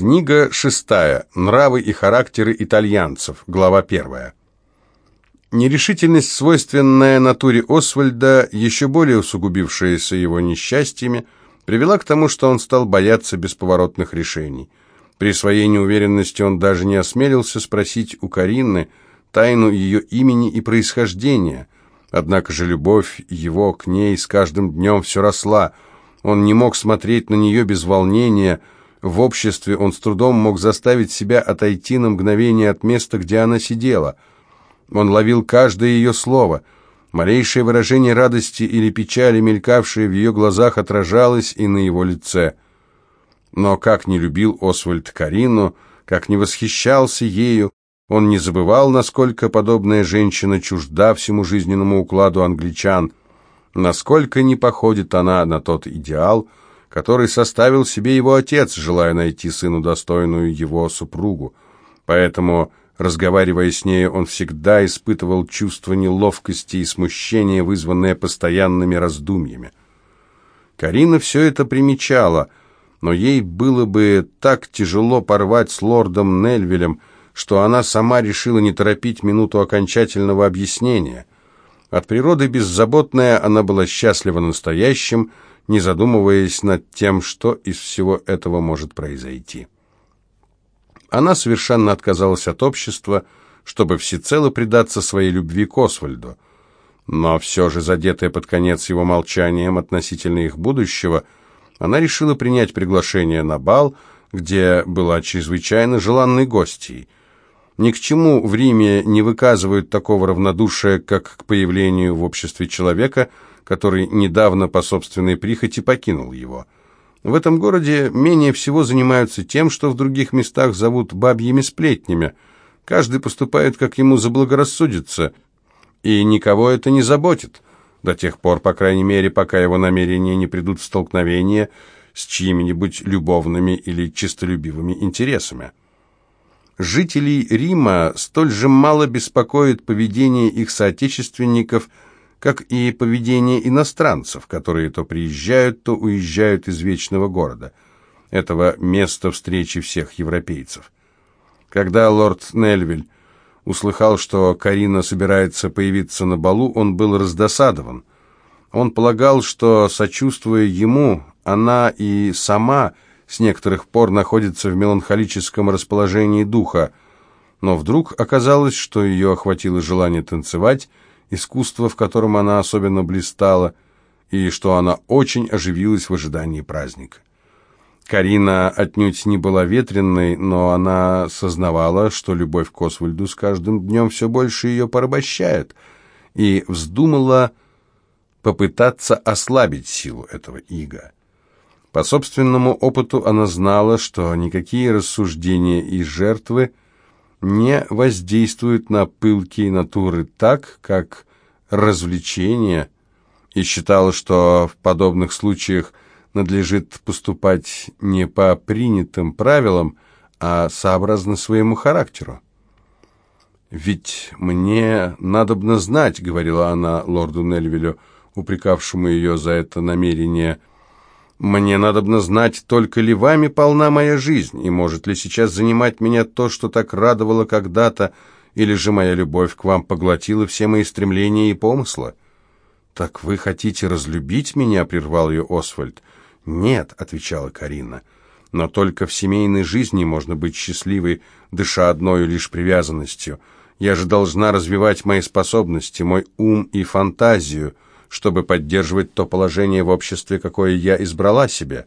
Книга шестая. Нравы и характеры итальянцев. Глава первая. Нерешительность, свойственная натуре Освальда, еще более усугубившаяся его несчастьями, привела к тому, что он стал бояться бесповоротных решений. При своей неуверенности он даже не осмелился спросить у Карины тайну ее имени и происхождения. Однако же любовь его к ней с каждым днем все росла. Он не мог смотреть на нее без волнения – в обществе он с трудом мог заставить себя отойти на мгновение от места, где она сидела. Он ловил каждое ее слово. Малейшее выражение радости или печали, мелькавшее в ее глазах, отражалось и на его лице. Но как не любил Освальд Карину, как не восхищался ею, он не забывал, насколько подобная женщина чужда всему жизненному укладу англичан, насколько не походит она на тот идеал, который составил себе его отец, желая найти сыну достойную его супругу. Поэтому, разговаривая с ней, он всегда испытывал чувство неловкости и смущения, вызванное постоянными раздумьями. Карина все это примечала, но ей было бы так тяжело порвать с лордом Нельвилем, что она сама решила не торопить минуту окончательного объяснения. От природы беззаботная она была счастлива настоящим, не задумываясь над тем, что из всего этого может произойти. Она совершенно отказалась от общества, чтобы всецело предаться своей любви к Освальду. Но все же, задетая под конец его молчанием относительно их будущего, она решила принять приглашение на бал, где была чрезвычайно желанной гостьей. Ни к чему в Риме не выказывают такого равнодушия, как к появлению в обществе человека – который недавно по собственной прихоти покинул его. В этом городе менее всего занимаются тем, что в других местах зовут бабьими сплетнями. Каждый поступает, как ему заблагорассудится, и никого это не заботит, до тех пор, по крайней мере, пока его намерения не придут в столкновение с чьими-нибудь любовными или честолюбивыми интересами. Жителей Рима столь же мало беспокоит поведение их соотечественников – как и поведение иностранцев, которые то приезжают, то уезжают из вечного города, этого места встречи всех европейцев. Когда лорд Нельвиль услыхал, что Карина собирается появиться на балу, он был раздосадован. Он полагал, что, сочувствуя ему, она и сама с некоторых пор находится в меланхолическом расположении духа, но вдруг оказалось, что ее охватило желание танцевать, искусство, в котором она особенно блистала, и что она очень оживилась в ожидании праздника. Карина отнюдь не была ветренной, но она сознавала, что любовь к Освальду с каждым днем все больше ее порабощает, и вздумала попытаться ослабить силу этого ига. По собственному опыту она знала, что никакие рассуждения и жертвы не воздействуют на пылкие натуры так, как развлечения, и считала, что в подобных случаях надлежит поступать не по принятым правилам, а сообразно своему характеру. «Ведь мне надобно знать», — говорила она лорду Нельвилю, упрекавшему ее за это намерение — мне надобно знать, только ли вами полна моя жизнь, и может ли сейчас занимать меня то, что так радовало когда-то, или же моя любовь к вам поглотила все мои стремления и помыслы. «Так вы хотите разлюбить меня?» — прервал ее Освальд. «Нет», — отвечала Карина, — «но только в семейной жизни можно быть счастливой, дыша одной лишь привязанностью. Я же должна развивать мои способности, мой ум и фантазию» чтобы поддерживать то положение в обществе, какое я избрала себе.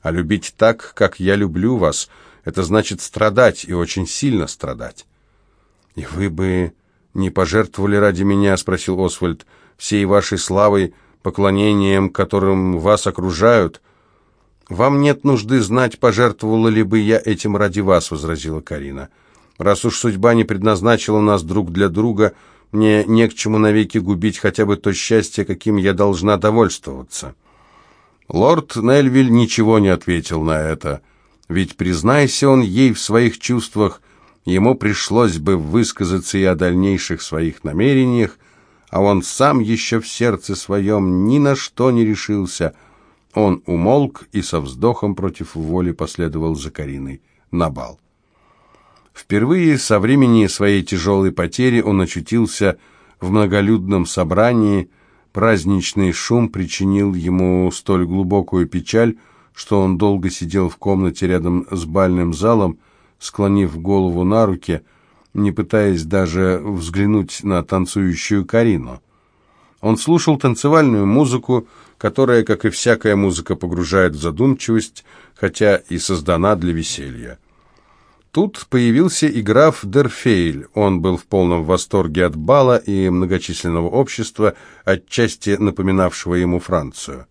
А любить так, как я люблю вас, это значит страдать и очень сильно страдать. «И вы бы не пожертвовали ради меня?» — спросил Освальд. «Всей вашей славой, поклонением, которым вас окружают?» «Вам нет нужды знать, пожертвовала ли бы я этим ради вас», — возразила Карина. «Раз уж судьба не предназначила нас друг для друга, мне не к чему навеки губить хотя бы то счастье, каким я должна довольствоваться». Лорд Нельвиль ничего не ответил на это, ведь, признайся он ей в своих чувствах, ему пришлось бы высказаться и о дальнейших своих намерениях, а он сам еще в сердце своем ни на что не решился. Он умолк и со вздохом против воли последовал за Кариной на бал. Впервые со времени своей тяжелой потери он очутился в многолюдном собрании, праздничный шум причинил ему столь глубокую печаль, что он долго сидел в комнате рядом с бальным залом, склонив голову на руки, не пытаясь даже взглянуть на танцующую Карину. Он слушал танцевальную музыку, которая, как и всякая музыка, погружает в задумчивость, хотя и создана для веселья. Тут появился и граф Дерфейль. Он был в полном восторге от бала и многочисленного общества, отчасти напоминавшего ему Францию.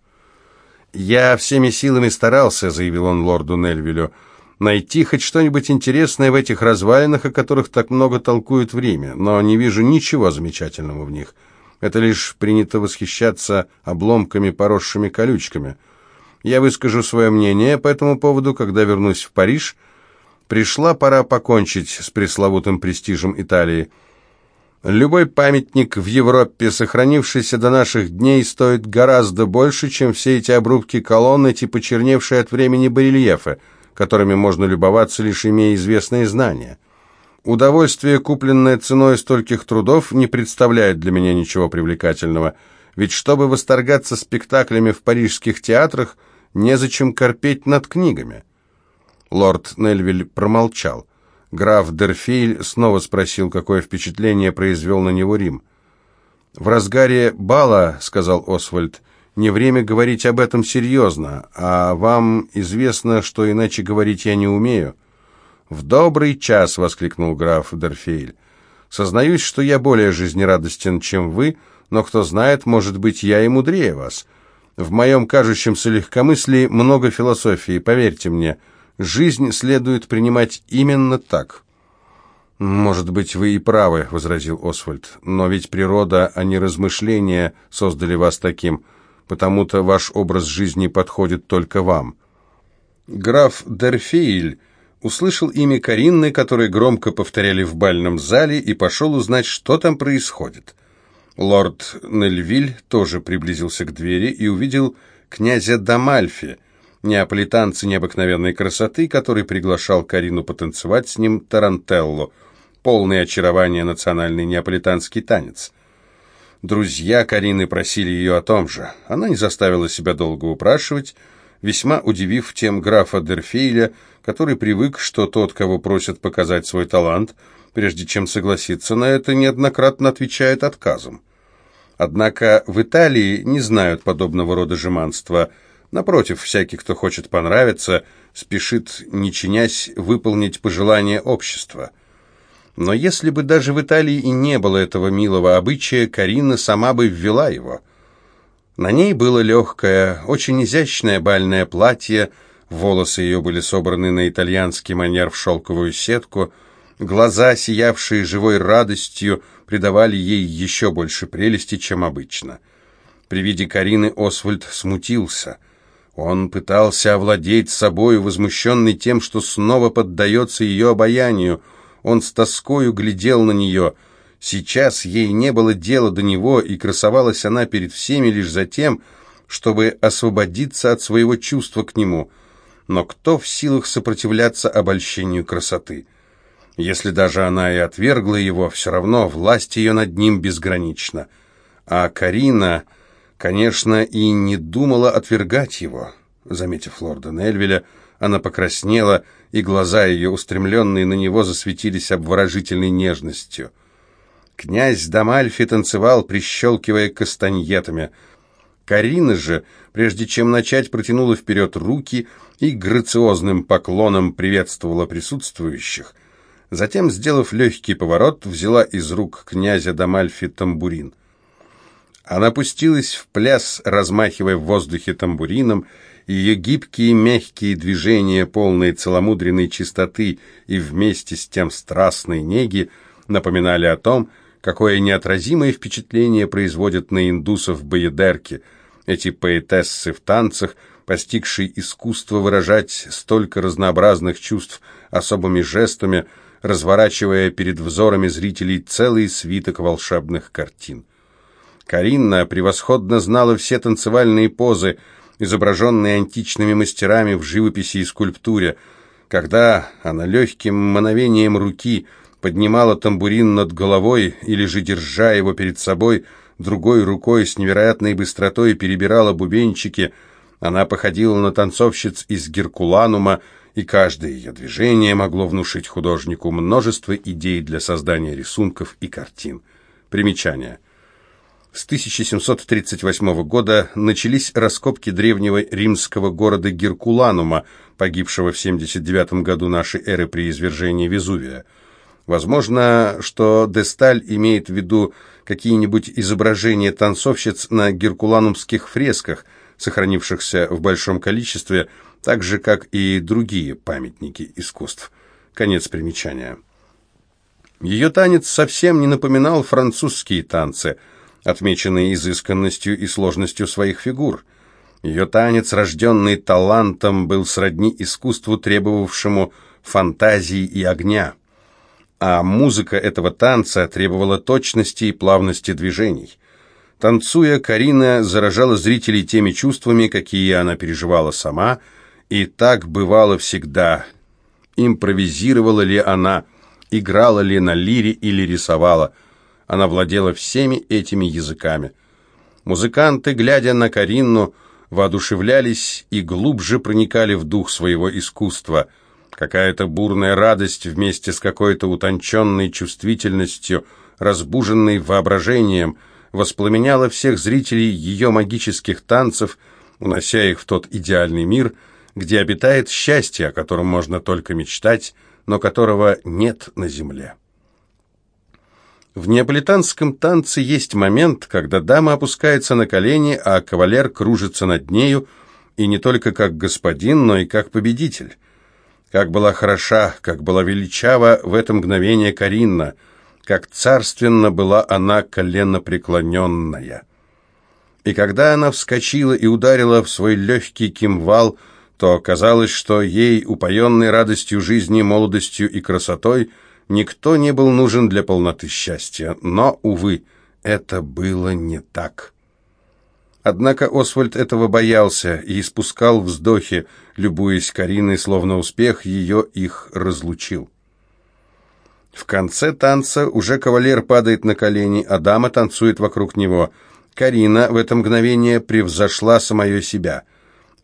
«Я всеми силами старался», — заявил он лорду Нельвилю, — «найти хоть что-нибудь интересное в этих развалинах, о которых так много толкуют в Риме, но не вижу ничего замечательного в них. Это лишь принято восхищаться обломками, поросшими колючками. Я выскажу свое мнение по этому поводу, когда вернусь в Париж», — Пришла пора покончить с пресловутым престижем Италии. Любой памятник в Европе, сохранившийся до наших дней, стоит гораздо больше, чем все эти обрубки колонн, эти почерневшие от времени барельефы, которыми можно любоваться, лишь имея известные знания. Удовольствие, купленное ценой стольких трудов, не представляет для меня ничего привлекательного, ведь чтобы восторгаться спектаклями в парижских театрах, незачем корпеть над книгами. Лорд Нельвиль промолчал. Граф Дерфейль снова спросил, какое впечатление произвел на него Рим. «В разгаре бала, — сказал Освальд, — не время говорить об этом серьезно, а вам известно, что иначе говорить я не умею». «В добрый час!» — воскликнул граф Дерфейль. «Сознаюсь, что я более жизнерадостен, чем вы, но, кто знает, может быть, я и мудрее вас. В моем кажущемся легкомыслии много философии, поверьте мне». Жизнь следует принимать именно так. «Может быть, вы и правы», — возразил Освальд, «но ведь природа, а не размышления создали вас таким, потому-то ваш образ жизни подходит только вам». Граф Дерфейль услышал имя Каринны, которое громко повторяли в бальном зале, и пошел узнать, что там происходит. Лорд Нельвиль тоже приблизился к двери и увидел князя Дамальфи — неаполитанца необыкновенной красоты, который приглашал Карину потанцевать с ним тарантелло, полное очарование национальный неаполитанский танец. Друзья Карины просили ее о том же. Она не заставила себя долго упрашивать, весьма удивив тем графа Дерфейля, который привык, что тот, кого просят показать свой талант, прежде чем согласиться на это, неоднократно отвечает отказом. Однако в Италии не знают подобного рода жеманства – Напротив, всякий, кто хочет понравиться, спешит, не чинясь, выполнить пожелания общества. Но если бы даже в Италии и не было этого милого обычая, Карина сама бы ввела его. На ней было легкое, очень изящное бальное платье, волосы ее были собраны на итальянский манер в шелковую сетку, глаза, сиявшие живой радостью, придавали ей еще больше прелести, чем обычно. При виде Карины Освальд смутился – он пытался овладеть собой, возмущенный тем, что снова поддается ее обаянию. Он с тоскою глядел на нее. Сейчас ей не было дела до него, и красовалась она перед всеми лишь за тем, чтобы освободиться от своего чувства к нему. Но кто в силах сопротивляться обольщению красоты? Если даже она и отвергла его, все равно власть ее над ним безгранична. А Карина... Конечно, и не думала отвергать его. Заметив лорда Нельвеля, она покраснела, и глаза ее, устремленные на него, засветились обворожительной нежностью. Князь Дамальфи танцевал, прищелкивая кастаньетами. Карина же, прежде чем начать, протянула вперед руки и грациозным поклоном приветствовала присутствующих. Затем, сделав легкий поворот, взяла из рук князя Дамальфи тамбурин. Она пустилась в пляс, размахивая в воздухе тамбурином, ее гибкие мягкие движения, полные целомудренной чистоты и вместе с тем страстной неги, напоминали о том, какое неотразимое впечатление производят на индусов боедерки, эти поэтессы в танцах, постигшие искусство выражать столько разнообразных чувств особыми жестами, разворачивая перед взорами зрителей целый свиток волшебных картин. Каринна превосходно знала все танцевальные позы, изображенные античными мастерами в живописи и скульптуре. Когда она легким мановением руки поднимала тамбурин над головой или же, держа его перед собой, другой рукой с невероятной быстротой перебирала бубенчики, она походила на танцовщиц из Геркуланума, и каждое ее движение могло внушить художнику множество идей для создания рисунков и картин. Примечание. С 1738 года начались раскопки древнего римского города Геркуланума, погибшего в 79 году нашей эры при извержении Везувия. Возможно, что Десталь имеет в виду какие-нибудь изображения танцовщиц на геркуланумских фресках, сохранившихся в большом количестве, так же, как и другие памятники искусств. Конец примечания. Ее танец совсем не напоминал французские танцы, отмеченные изысканностью и сложностью своих фигур. Ее танец, рожденный талантом, был сродни искусству, требовавшему фантазии и огня. А музыка этого танца требовала точности и плавности движений. Танцуя, Карина заражала зрителей теми чувствами, какие она переживала сама – и так бывало всегда. Импровизировала ли она, играла ли на лире или рисовала. Она владела всеми этими языками. Музыканты, глядя на Каринну, воодушевлялись и глубже проникали в дух своего искусства. Какая-то бурная радость вместе с какой-то утонченной чувствительностью, разбуженной воображением, воспламеняла всех зрителей ее магических танцев, унося их в тот идеальный мир – где обитает счастье, о котором можно только мечтать, но которого нет на земле. В неаполитанском танце есть момент, когда дама опускается на колени, а кавалер кружится над нею, и не только как господин, но и как победитель. Как была хороша, как была величава в это мгновение Каринна, как царственно была она коленопреклоненная. И когда она вскочила и ударила в свой легкий кимвал, то казалось, что ей, упоенной радостью жизни, молодостью и красотой, никто не был нужен для полноты счастья. Но, увы, это было не так. Однако Освальд этого боялся и испускал вздохи, любуясь Кариной, словно успех ее их разлучил. В конце танца уже кавалер падает на колени, а дама танцует вокруг него. Карина в это мгновение превзошла самое себя –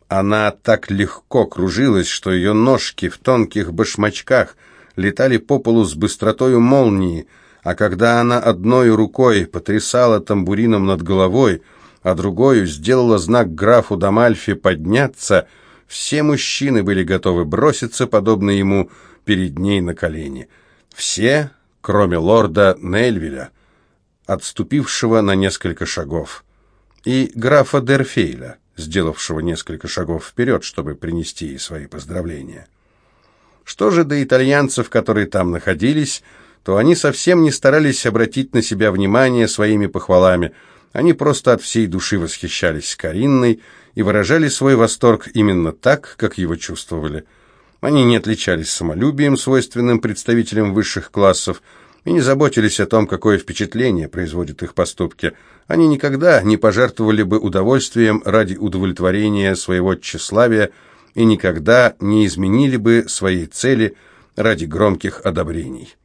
она так легко кружилась, что ее ножки в тонких башмачках летали по полу с быстротою молнии, а когда она одной рукой потрясала тамбурином над головой, а другой сделала знак графу Дамальфи подняться, все мужчины были готовы броситься, подобно ему, перед ней на колени. Все, кроме лорда Нельвиля, отступившего на несколько шагов, и графа Дерфейля сделавшего несколько шагов вперед, чтобы принести ей свои поздравления. Что же до итальянцев, которые там находились, то они совсем не старались обратить на себя внимание своими похвалами. Они просто от всей души восхищались Каринной и выражали свой восторг именно так, как его чувствовали. Они не отличались самолюбием, свойственным представителям высших классов, и не заботились о том, какое впечатление производят их поступки. Они никогда не пожертвовали бы удовольствием ради удовлетворения своего тщеславия и никогда не изменили бы своей цели ради громких одобрений.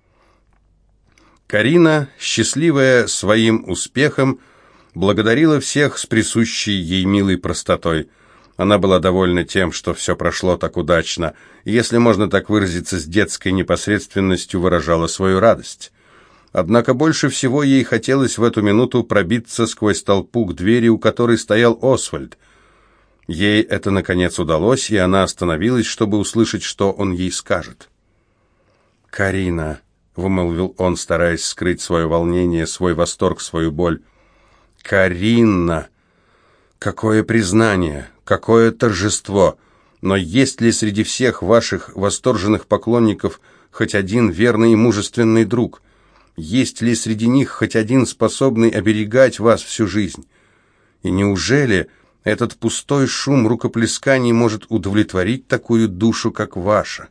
Карина, счастливая своим успехом, благодарила всех с присущей ей милой простотой – она была довольна тем, что все прошло так удачно, и, если можно так выразиться, с детской непосредственностью выражала свою радость. Однако больше всего ей хотелось в эту минуту пробиться сквозь толпу к двери, у которой стоял Освальд. Ей это, наконец, удалось, и она остановилась, чтобы услышать, что он ей скажет. «Карина», — вымолвил он, стараясь скрыть свое волнение, свой восторг, свою боль. «Карина! Какое признание! какое торжество! Но есть ли среди всех ваших восторженных поклонников хоть один верный и мужественный друг? Есть ли среди них хоть один способный оберегать вас всю жизнь? И неужели этот пустой шум рукоплесканий может удовлетворить такую душу, как ваша?»